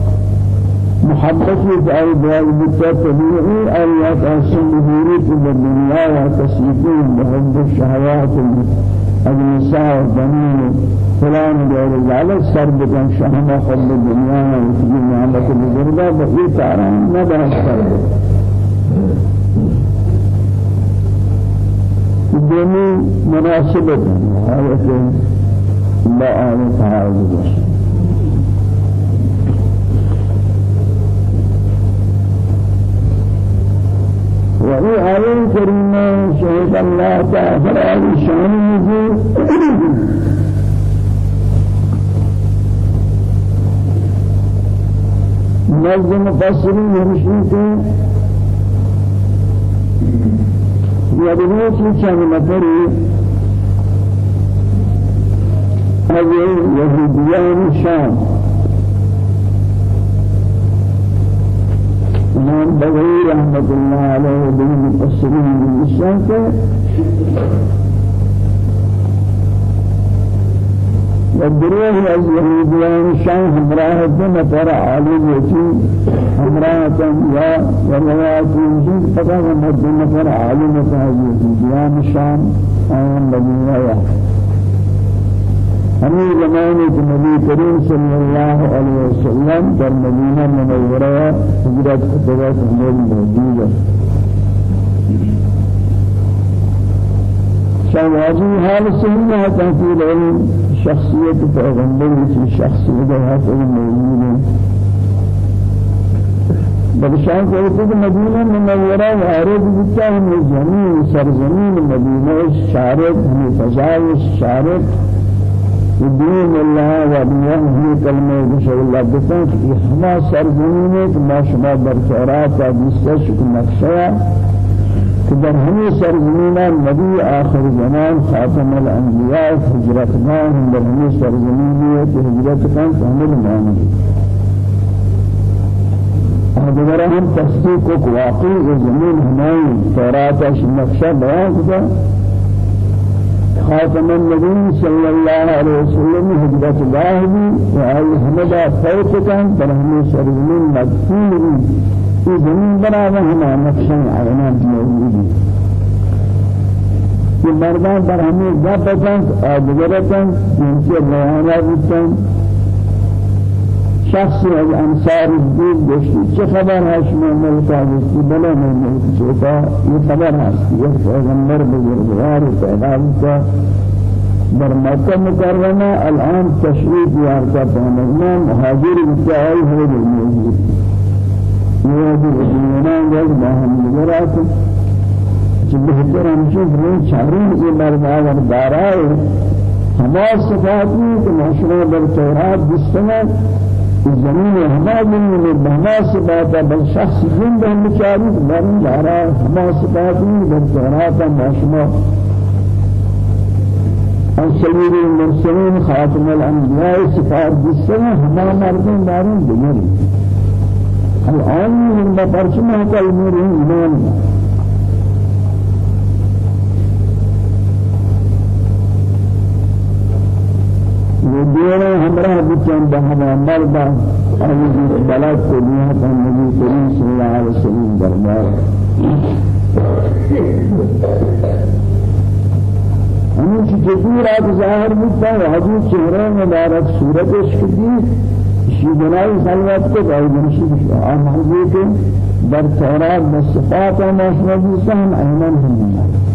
محبت جائے دعائی بتا طبیعی آیات احسن ظهوری في الدنيا وتسيطين بحب الشهوات النساء والبنين فلان غير ذلك سر بكم شهوة حب الدنيا وفي نعمة البزرگة بقي تعالى نبه سر دوني مناسبة هذا لا آل تعالى وهي آية كريمة شهد الله تعالى شانه نظم مفسرين يمشيك يدرون شيء نفري هذه يهوديان الشام امام بغوی رحمت اللہ علیہ بن مفسرین الشان کے والدروه از يهوديان شان همراه بنفر عالم يتي همراه يا وروايات يجي فقط مد نفر عالم يهوديان شان آيان بنيا ہمیں زمانے النبي كريم صلى الله عليه وسلم در مدینہ منورہ ہجرت کے بعد ہمیں موجود ہے شواجی حال سننا تحصیل علم شخصيه پیغمبر في شخصيه ہے تو موجود ہے۔ بدشان کو تو مدینہ منورہ وارد بتا ہے زمین سرزمین مدینہ شارق ہمیں فضائل شارق دین الله و بیان کلمه بشر الله بسان که همه سرزمینه که ما شما در شعرات و بیستش که نقشه که در همه سرزمینان نبی آخر زمان خاتم الانبیاء هجرتمان در همه سرزمینه که هجرت کن فهمل مانی دیگر هم تصدیق و واقعی زمین همه توراتش نقشه بیان کرده خاتم النبي صلى الله عليه وسلم هجرة الله وآي حمدا فوت كان برهمي سرزمين مدفون. في زمين بنا وهما نقشن عينا موجودين کہ مردان پر ہمیں جب بچن اور کے بیانات بچن شخص از انصار الدین گشتی چه خبر هست من ملکا گشتی بله من ملک چوتا یہ خبر هست. یہ پیغمبر بزرگوار پیدا ہوتا در مکہ مکرمہ الان تشریف یارتا پہنگنا مہاجر بچائی ہو گئی موجود. یہ بھی دنیان گز باہم نگرات کہ بہتر ہمشہ فرین چارین کے مردار دارائے ہما صفاتی کہ معاشرہ در تورات دستمہ زمین ہما زمین بہما سباتا بل شخص زند ہم بچاری بارن جارا ہما سباتی بل توراتا ماشما السليم المرسلين خاتم الأنبياء سفار بالسنة هما مردين دارين بمري الآن من بپرچمہ کا امور ایمان ودينا همراه بچن بهما مردا أي بلاد كلها كان النبي كريم صلى الله عليه وسلم دربار. ہمیں جزیر آج ظاہر ہوتا ہے حدیث چہرے مبارک صورت عشق دی شی بنائی خلوت کو گائی جنشی آن حضور کے در تورات بالصفات ومشهد سهم أيضا هم شيلان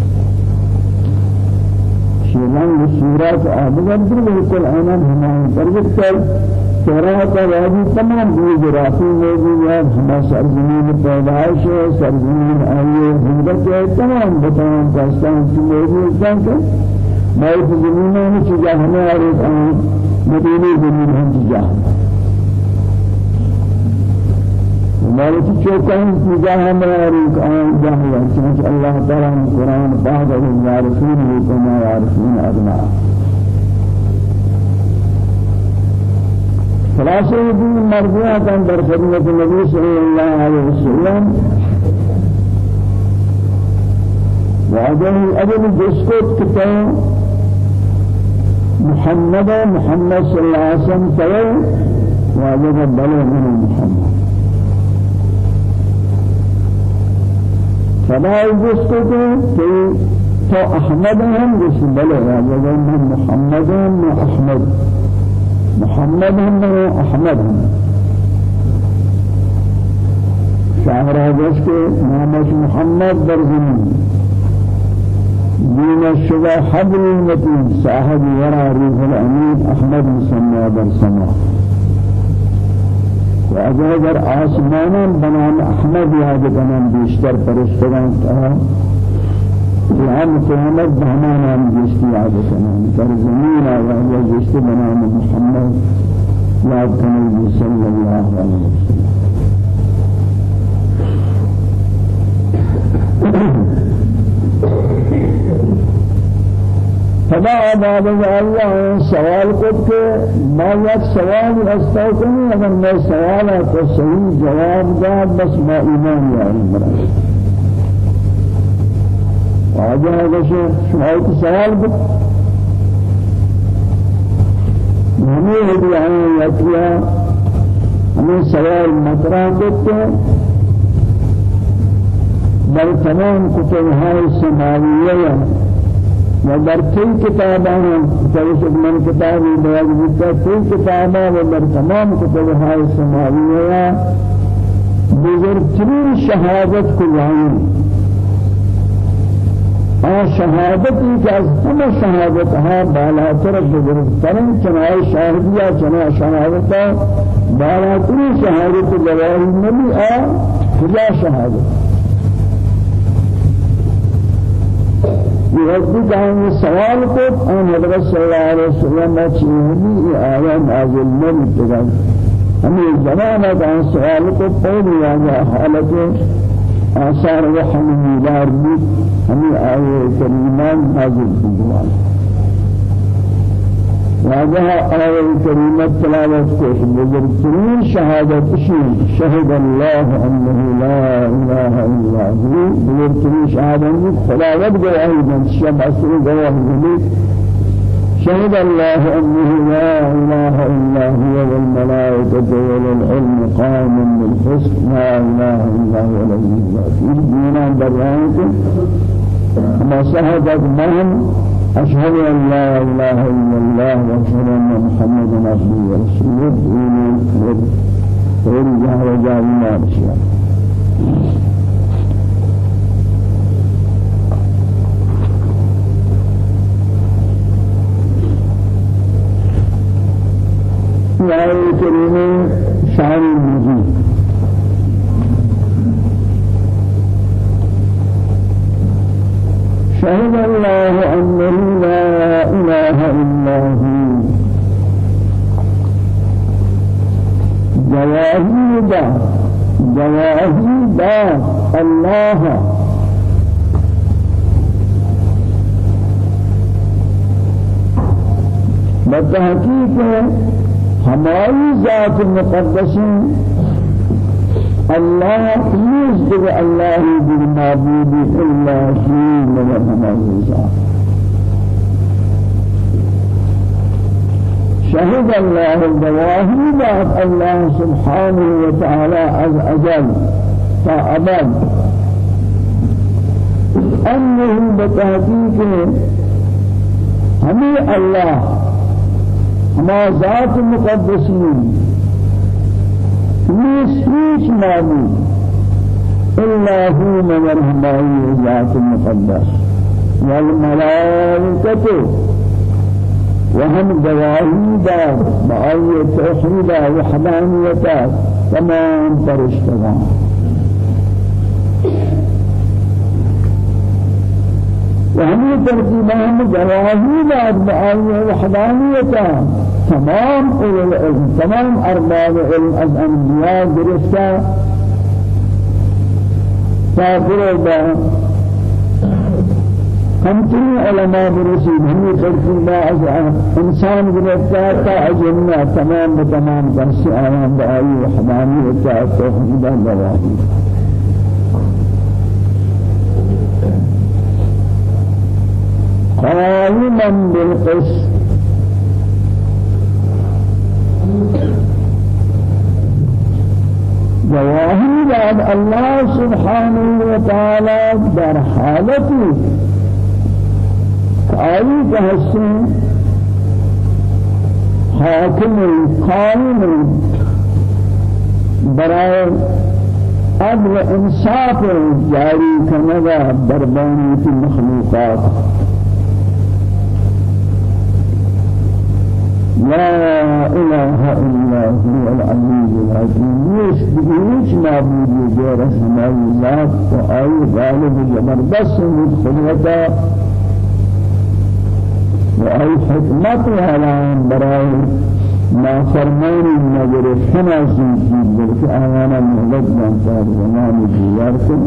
السورات آدگر در بالکل أيضا هم تربط کر تورات واجی تمام جغرافی موجودات ہما سرزمین پیدائش ہے سرزمین آئیے حضرت ہے تمام بتاؤں پاکستان کی موجود ہیں کہ مائف زمینوں میں چیزا ہمیں اور زمین ہم مالك چیزا ہمیں اور آن جاہیا چنانچہ اللہ تعالیٰ قرآن بعد از یارسون لکما یارسون ابناء خلاصه دین مرضیہ کن در خدمت نبی صلی اللہ علیہ وسلم. وعده أجل جسكت كتاب محمد محمد صلى الله عليه وسلم وعده بلغ من محمد. فلا جسكت كي تو أحمد هم جس بلغ وعده من محمد وأحمد محمد هم وأحمد هم. شاعر هذا نامش محمد در زمین. دين الشبه حبل المتين صاحب ورا روح الأمين أحمد مسمى در سما وأجر آسمانا بنام أحمد ياد بنام بيشتر فرشتگان كها لعن قيامت بهمانا بيشتي ياد بنام در زمين وهو بيشتي بنام محمد ياد بنام صلى الله عليه وسلم فدا بعد الله سوال کو کہ میں ایک سوال رستا کروں اگر سوال کو صحیح جواب دا بس ما ایمان یاری مرا آجا ہے کہ شاید سوال بھی ہمیں بھی آئے یا کیا ہمیں سوال مطرح کرتے بل تمام کتب ہے سماویہ ودر كل كتابان جلس من كتاب بيان بيتا كل كتابان ودر تمام كتب هاي السماوية بزرگترین شهادت كلهم آ شهادتی که از همه شهادت ها بالاتر بزرگترین چنای شاهدیه چنای شهادت بالاترین شهادت گواهی نبی آ کجا شهادت؟ يرد كان سوال کو آن حضرت صلی اللہ علیہ وسلم چیزی آیا نازل تگا ہمیں زمانہ کا سوال کو پہلے آیا حالت آثار وحی میدار بھی ہمیں آئے کریمان نازل کی واجه آية الكريمة تلاوة كوش بزرگترين شهادة شيء شهد الله أنه لا إله إلا هو. بزرگترين شهادة خلاوة جواهي من شب أسر جواهي شهد الله أنه لا إله إلا هو والملائكة والعلم قائم بالحسن. لا إله إلا هو لا في دينا برهانك ما شهدت مهم أشهد أن لا إله إلا الله وأشهد أن محمدا عبده ورسوله. دين خير جهر جاهنا بشيء الآية الكريمة شعر المجيد شهد الله أنه لا إله إلا هو. جواهيد جواهيد الله. بتحقیق ہماری ذات مقدسی الله يجد الله بالمعبود إلا شيء من المعبود شهد الله الدواهي بعد الله سبحانه وتعالى عز أجل فأبد أنه بتحقيق همي الله ما ذات مقدسين هیچ معبود إلا هو من الهمائي ذات المقدس. والملائكة. وهم جواهي دار بأي توحيد وحدانية. تمام فرشتگان. وهم ترتيبان جواهي دار بأي وحدانية. تمام العلم تمام أرباب العلم الأنبياء درستا كافر ہم تین علماء برسی ہمیں ترکیبہ از انسان گرفتا تا اجنہ تمام بتمام درس آیان بآئی وحدانی وطاعت توحیدہ گواہی قائما بالقسط. جواهی بعد الله سبحانه وتعالى در حالتی آئی کا حسن حاکم قائم برائے عدل انصاف جاری کنگا بربانی مخلوقات. لا إله إلا هو العزيز الحكيم. ليش بيش معبود غير اسماء الله وآي غالب زبردست من خلقته وأي حكمت وعلام برأي. ما فرمان النظر خناسي جيد بلك آيانا مهلت من زمان الديار كن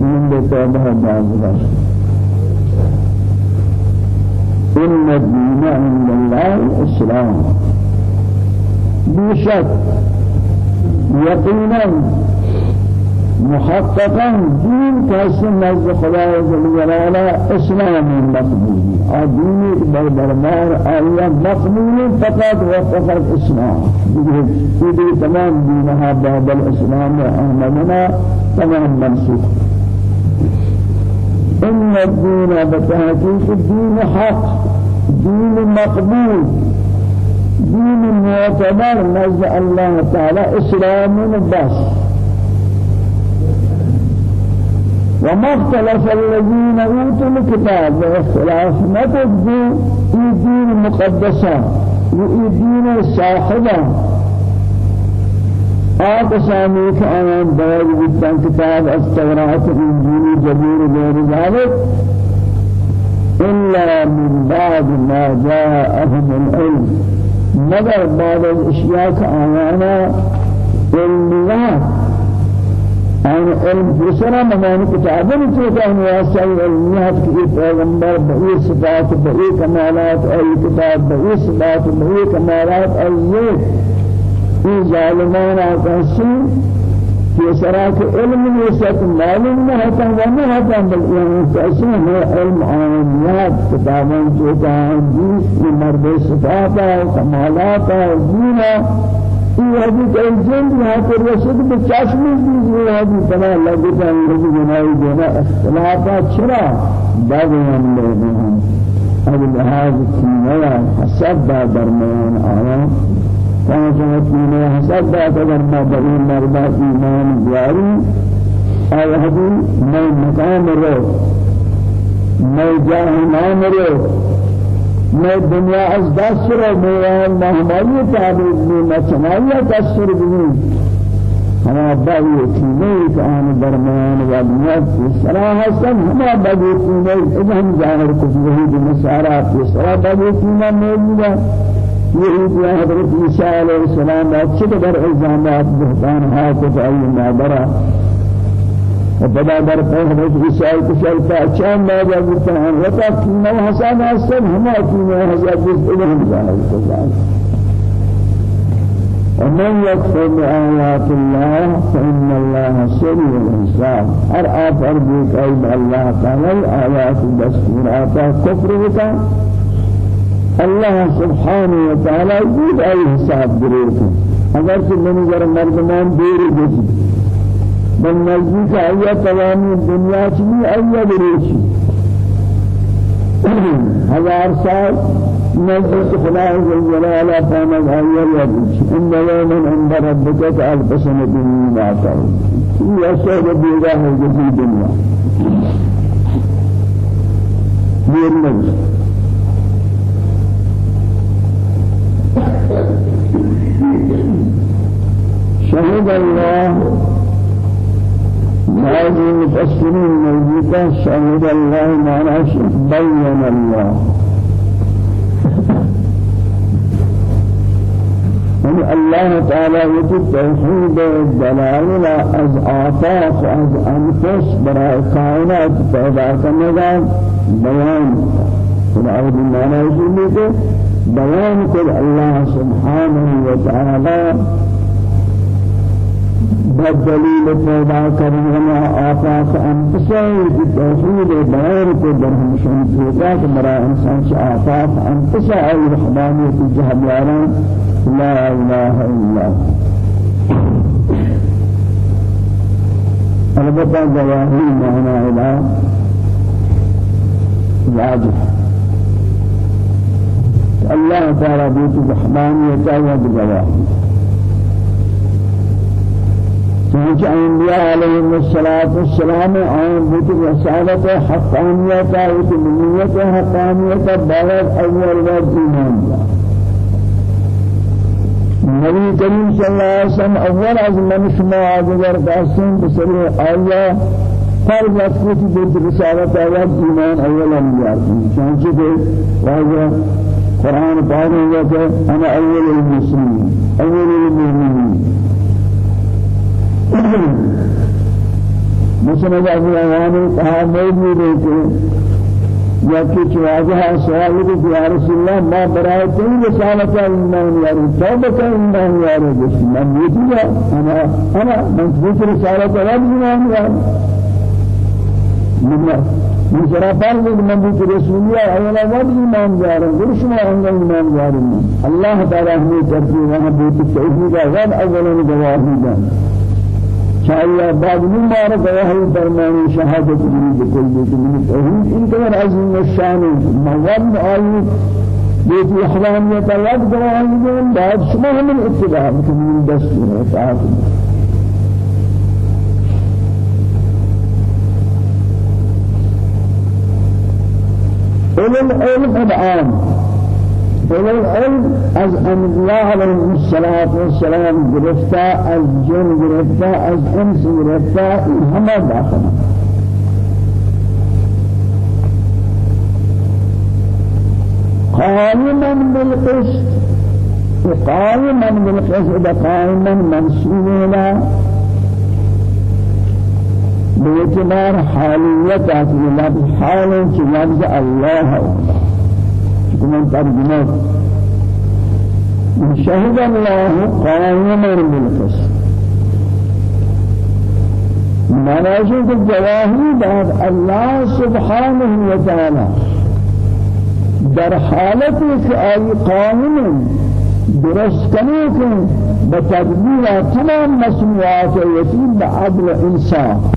من بتابه بعض إن الدين عند الله الإسلام. بشك. يقينا. محققا. دين كاسم نزد خدا جل إسلام مقبول. دين بالبرمار آية مقبول فقط وفقط إسلام. يدي تمام دينها بعد الإسلام وأهمنا تمام منسوخ إن الدين بتحقيق الدين حق دين مقبول دين معتبر نزد الله تعالى إسلام بس. وما اختلف الذين أوتوا الكتاب واختلاف تبدو في دين المقدسة وفي دين الصاحبة آقسامي كأيان دور جدا كتاب التوراة الإنجيل جبير غير ذلك إلا من بعد ما جاءهم العلم مگر بعد الاشياء كأيانا علميات آن علم دوسرا ممان کتابوں سے کہ واسع علمیات کی پیغمبر بئی صفات بئی کمالات ای کتاب بئی صفات بئی کمالات ای یہ ظالمان آکاسی کہ سرا کے علم نیست معلوم نہ ہوتا وہ نہ ہوتا بلکہ ایسے ہے علم عالمیات کتابوں جو کہاں جس مرد صفات و کمالات و دین. یہ حدیث الجن یہاں پر رسد بچاشم دیجیے حدیث بنا لگے کہ انگریزی بنائی دینا اختلافات چرا؟ بعد ہم دا درمیان آیا جہت میں حسد دا درمیان بین مردا ایمان جاری آیا حدیث میں مقام رو میں جاہ نام رو میں دنیا از دست رو میران مہمائی تعبیر چنائی دستر بھی ہما باوی چیزیں کہ آن درمیان والیت کی صلاح حسن باوی چیزیں اذا ہم ظاہر کچھ وہی بمسارات کی صلاح باوی چیزیں کہ حضرت عیسیٰ علیہ السلام اچھے در الزامات بہتان حاکت آئی مادرہ وبدا در حضرت عیسی کشل چند ما جاءت عن وتا كنا حسن هما كنا حسن جزء من ذلك ومن يكفر بآيات الله فإن الله سريع الحساب هر آفر بك أيضا الله تعالى آيات الدستورات كفر الله سبحانه وتعالى يجيب أي حساب بريكم اگر کہ منظر مردمان دیر جسد من نزدیک آیا تمامی دنیا چی آیا بریشی هزار سال نزلت خلاه الجلال فانا غير يبش إن يوما عند ربك كألف سنة مما تعود هي سيد بيضاه الجديد الدنيا هي النبي شهد الله بعض المفسرين موجودة شهد الله معناه بين الله. يعني الله تعالى يجب توحيد الدلائل از آفاق از أنفس براء كائنات پیدا کرنے بيان العود المعنى يقول بيان كل الله سبحانه وتعالى بالدليل پیدا کرنا آفاق بیان کو درہم شان پیدا کہ برا انسان سے آفاق انفسه ای وحدانیت جہمیاران لا اله الا البتہ گواہی معنی الہ واجب الله تعالى بيت الرحمن يتعوذ بواحد چنانچہ انبیاء علیہ الصلوۃ والسلام آن بوت رسالت حقانیت و نبوت حقانیت بعد اول وقت ایمان نبی کریم صلی اللہ علیہ وسلم اول از من شما آدگر داشتن بسر آیا پر وقت بوت رسالت اول ایمان اول انبیاء. چنانچہ قرآن پاک ہے أنا أول المسلمین أول المؤمنین مثل ابو عوام کہا موجود یا کچھ واضح سوال ہے کہ رسول اللہ ما برائے تین رسالت ایمان یاری توبہ ایمان یاری جس من یہ أنا أنا من رسالت ایمان یاری من من سرا فرض من ذکر رسول الله اولا وقت ایمان یاری ورش ما انگل ایمان یاری اللہ تعالی ہمیں ترتیب وہاں بوت توحید ہے اولا گواہی دان شاء بعد من بار گواہی فرمانی شهادت بھی بكل لیکن من توحید؟ ان قدر عظیم الشان مواد آئی بیتی احرانیت یاد گواہی دیں بعد شما ہمیں اتباع من دستور اطاعت أولي العلم العام وأولو العلم از انبیاء علیهم الصلاة والسلام گرفتا از جن گرفتا از انس گرفتا همه داخل. قائما بالقسط وقائما بالقسط قائما منصوبا باعتبار حالية لفظ حال لفظ الله من ترجمة شهد الله قائما بالقسط مناجد الجواهي بعد الله سبحانه وتعالى در حالتك أي قائم درست به تدبیر تمام مسئولیات یتیم به عدل انصاف